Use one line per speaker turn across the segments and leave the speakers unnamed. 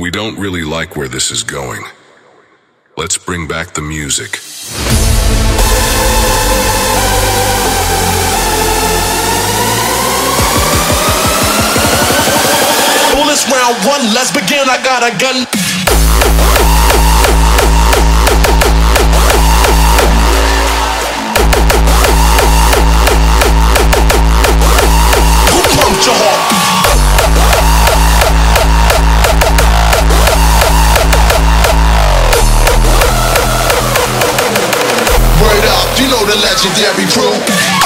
We don't really like where this is going. Let's bring back the music.
Bullets round one, let's begin. I got a gun. You know the legendary crew.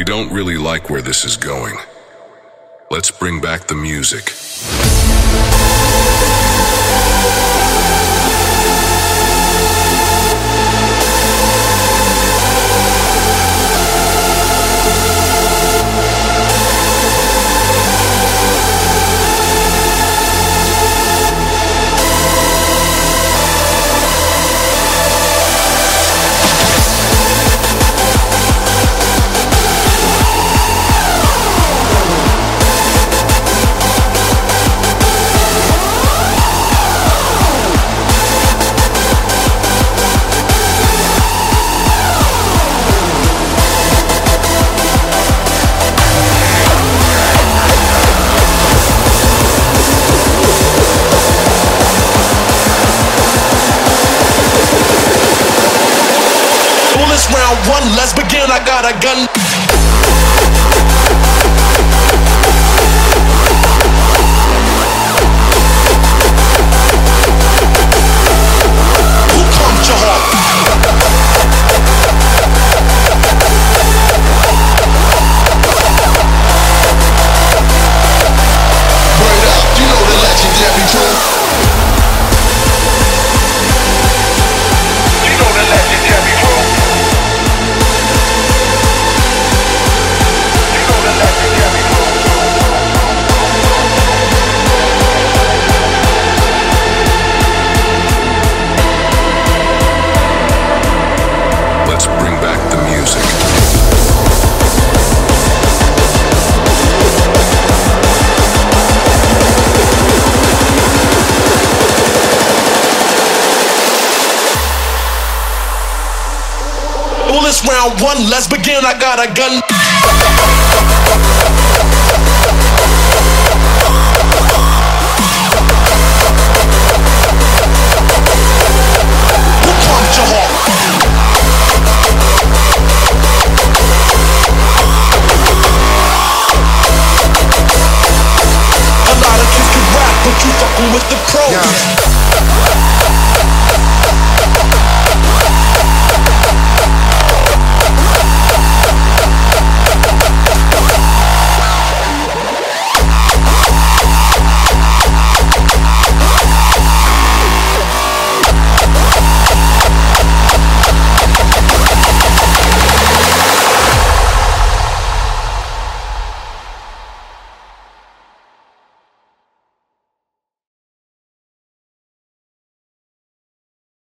We don't really like where this is going. Let's bring back the music. Round one, let's begin. I got a gun.
round one, let's begin. I got a gun.